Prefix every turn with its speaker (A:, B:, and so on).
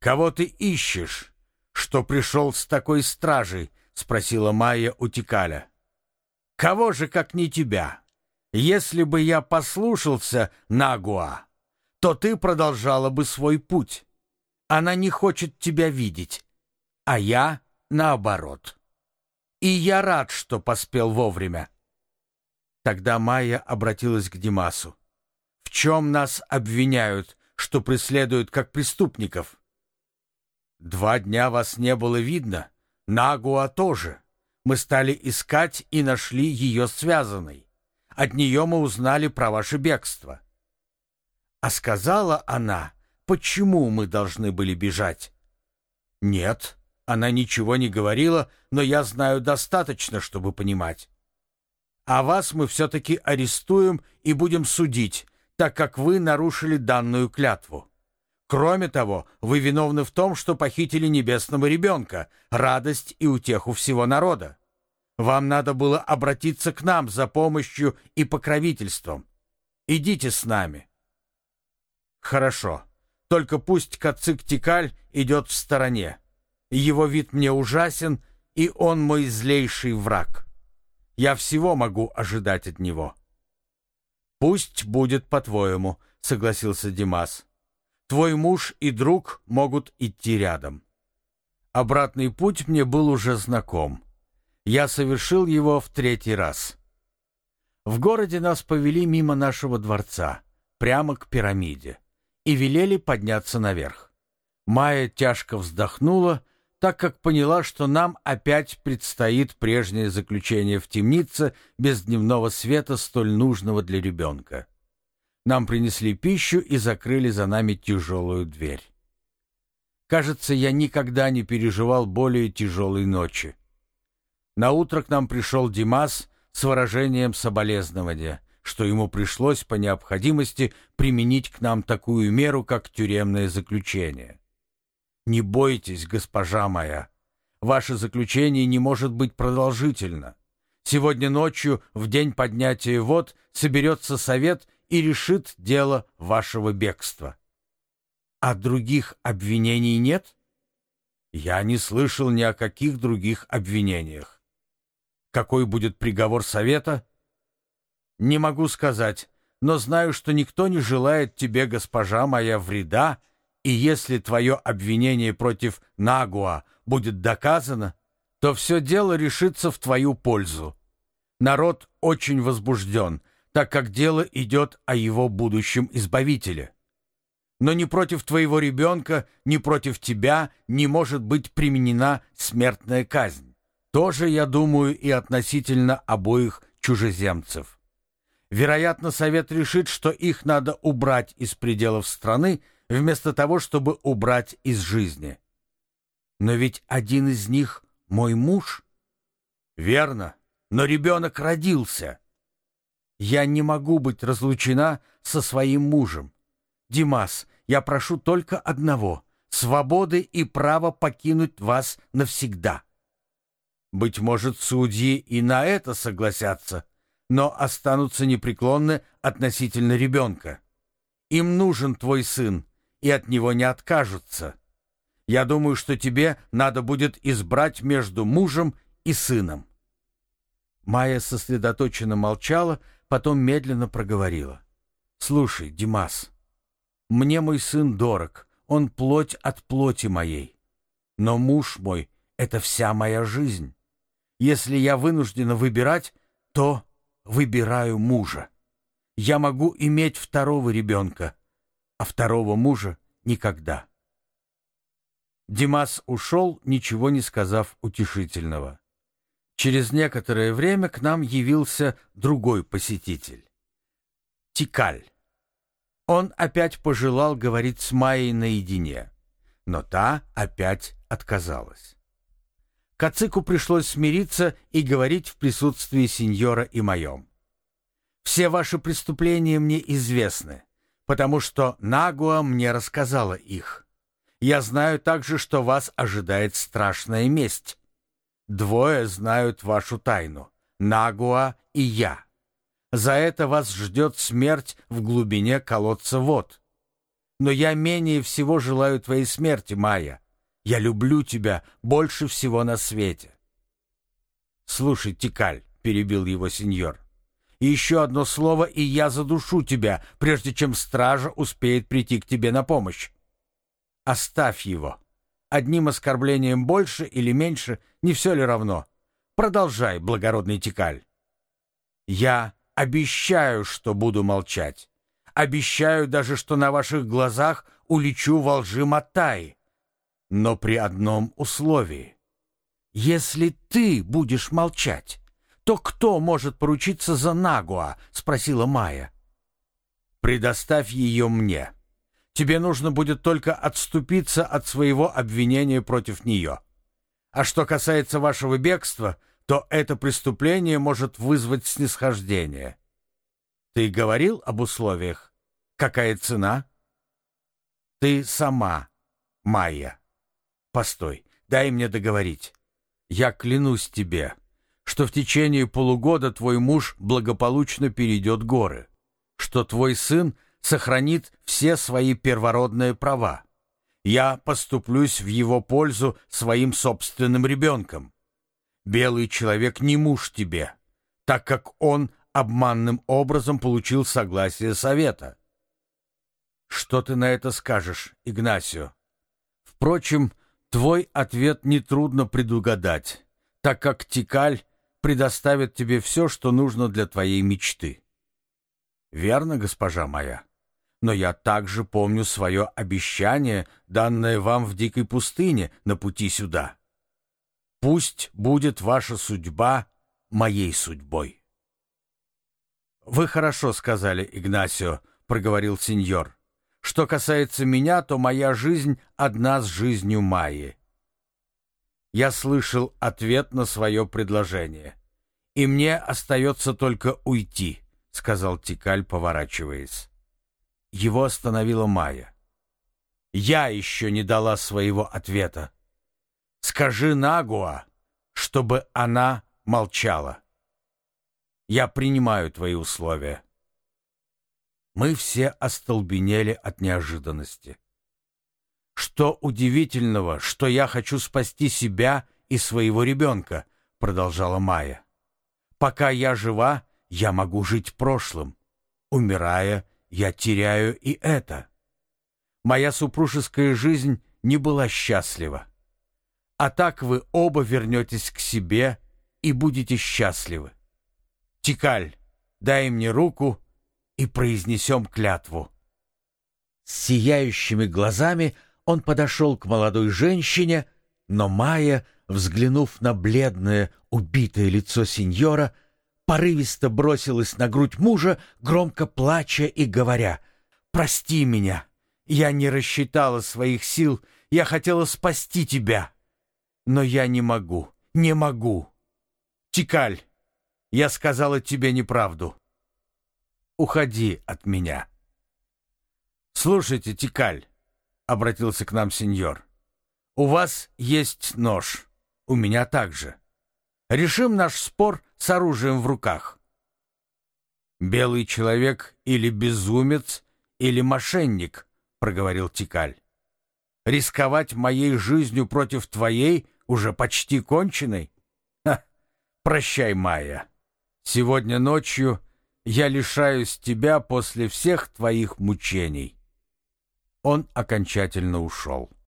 A: «Кого ты ищешь, что пришел с такой стражей?» — спросила Майя у Тикаля. «Кого же, как не тебя? Если бы я послушался Нагуа, то ты продолжала бы свой путь. Она не хочет тебя видеть, а я наоборот. И я рад, что поспел вовремя». Тогда Майя обратилась к Димасу. «В чем нас обвиняют, что преследуют как преступников?» Два дня вас не было видно. Нагуа тоже. Мы стали искать и нашли ее связанной. От нее мы узнали про ваше бегство. А сказала она, почему мы должны были бежать? Нет, она ничего не говорила, но я знаю достаточно, чтобы понимать. А вас мы все-таки арестуем и будем судить, так как вы нарушили данную клятву. Кроме того, вы виновны в том, что похитили небесного ребенка, радость и утеху всего народа. Вам надо было обратиться к нам за помощью и покровительством. Идите с нами. Хорошо. Только пусть Кацик-Тикаль идет в стороне. Его вид мне ужасен, и он мой злейший враг. Я всего могу ожидать от него. Пусть будет по-твоему, согласился Димас. Твой муж и друг могут идти рядом. Обратный путь мне был уже знаком. Я совершил его в третий раз. В городе нас повели мимо нашего дворца, прямо к пирамиде, и велели подняться наверх. Майя тяжко вздохнула, так как поняла, что нам опять предстоит прежнее заключение в темнице без дневного света, столь нужного для ребенка. Нам принесли пищу и закрыли за нами тяжелую дверь. Кажется, я никогда не переживал более тяжелой ночи. На утро к нам пришел Димас с выражением соболезнования, что ему пришлось по необходимости применить к нам такую меру, как тюремное заключение. «Не бойтесь, госпожа моя, ваше заключение не может быть продолжительно. Сегодня ночью, в день поднятия вод, соберется совет и решит дело вашего бегства. А других обвинений нет? Я не слышал ни о каких других обвинениях. Какой будет приговор совета? Не могу сказать, но знаю, что никто не желает тебе, госпожа моя, вреда, и если твое обвинение против Нагуа будет доказано, то все дело решится в твою пользу. Народ очень возбужден, так как дело идет о его будущем избавителе. Но ни против твоего ребенка, ни против тебя не может быть применена смертная казнь. Тоже, я думаю, и относительно обоих чужеземцев. Вероятно, совет решит, что их надо убрать из пределов страны, вместо того, чтобы убрать из жизни. Но ведь один из них мой муж. Верно, но ребенок родился. Я не могу быть разлучена со своим мужем. Димас, я прошу только одного — свободы и права покинуть вас навсегда. Быть может, судьи и на это согласятся, но останутся непреклонны относительно ребенка. Им нужен твой сын, и от него не откажутся. Я думаю, что тебе надо будет избрать между мужем и сыном. Майя сосредоточенно молчала, Потом медленно проговорила. «Слушай, Димас, мне мой сын дорог, он плоть от плоти моей. Но муж мой — это вся моя жизнь. Если я вынуждена выбирать, то выбираю мужа. Я могу иметь второго ребенка, а второго мужа никогда». Димас ушел, ничего не сказав утешительного. Через некоторое время к нам явился другой посетитель. Тикаль. Он опять пожелал говорить с Майей наедине, но та опять отказалась. Кацику пришлось смириться и говорить в присутствии сеньора и моем. «Все ваши преступления мне известны, потому что Нагуа мне рассказала их. Я знаю также, что вас ожидает страшная месть, Двое знают вашу тайну — Нагуа и я. За это вас ждет смерть в глубине колодца вод. Но я менее всего желаю твоей смерти, Майя. Я люблю тебя больше всего на свете. Слушай, Тикаль, — перебил его сеньор, — еще одно слово, и я задушу тебя, прежде чем стража успеет прийти к тебе на помощь. Оставь его. Одним оскорблением больше или меньше, не все ли равно? Продолжай, благородный Тикаль. Я обещаю, что буду молчать. Обещаю даже, что на ваших глазах улечу во лжи Матаи. Но при одном условии. Если ты будешь молчать, то кто может поручиться за Нагуа? Спросила Майя. Предоставь ее мне. Тебе нужно будет только отступиться от своего обвинения против нее. А что касается вашего бегства, то это преступление может вызвать снисхождение. Ты говорил об условиях? Какая цена? Ты сама, Майя. Постой, дай мне договорить. Я клянусь тебе, что в течение полугода твой муж благополучно перейдет горы, что твой сын сохранит все свои первородные права. Я поступлюсь в его пользу своим собственным ребенком. Белый человек не муж тебе, так как он обманным образом получил согласие совета. Что ты на это скажешь, Игнасио? Впрочем, твой ответ нетрудно предугадать, так как Тикаль предоставит тебе все, что нужно для твоей мечты. Верно, госпожа моя? Но я также помню свое обещание, данное вам в дикой пустыне на пути сюда. Пусть будет ваша судьба моей судьбой. «Вы хорошо сказали, Игнасио», — проговорил сеньор. «Что касается меня, то моя жизнь одна с жизнью Майи». Я слышал ответ на свое предложение. «И мне остается только уйти», — сказал Тикаль, поворачиваясь. Его остановила Майя. «Я еще не дала своего ответа. Скажи Нагуа, чтобы она молчала». Я принимаю твои условия. Мы все остолбенели от неожиданности. Что удивительного, что я хочу спасти себя и своего ребенка, продолжала Майя. Пока я жива, я могу жить прошлым. Умирая, я теряю и это. Моя супружеская жизнь не была счастлива. А так вы оба вернетесь к себе и будете счастливы. Тикаль, дай мне руку и произнесем клятву». С сияющими глазами он подошел к молодой женщине, но Майя, взглянув на бледное, убитое лицо сеньора, порывисто бросилась на грудь мужа, громко плача и говоря, «Прости меня, я не рассчитала своих сил, я хотела спасти тебя, но я не могу, не могу. Тикаль, я сказала тебе неправду. Уходи от меня. Слушайте, Тикаль, обратился к нам сеньор. У вас есть нож, у меня также. Решим наш спор с оружием в руках. Белый человек или безумец, или мошенник, проговорил Тикаль. Рисковать моей жизнью против твоей, уже почти конченной? Ха, прощай, Майя. Сегодня ночью я лишаюсь тебя после всех твоих мучений». Он окончательно ушел.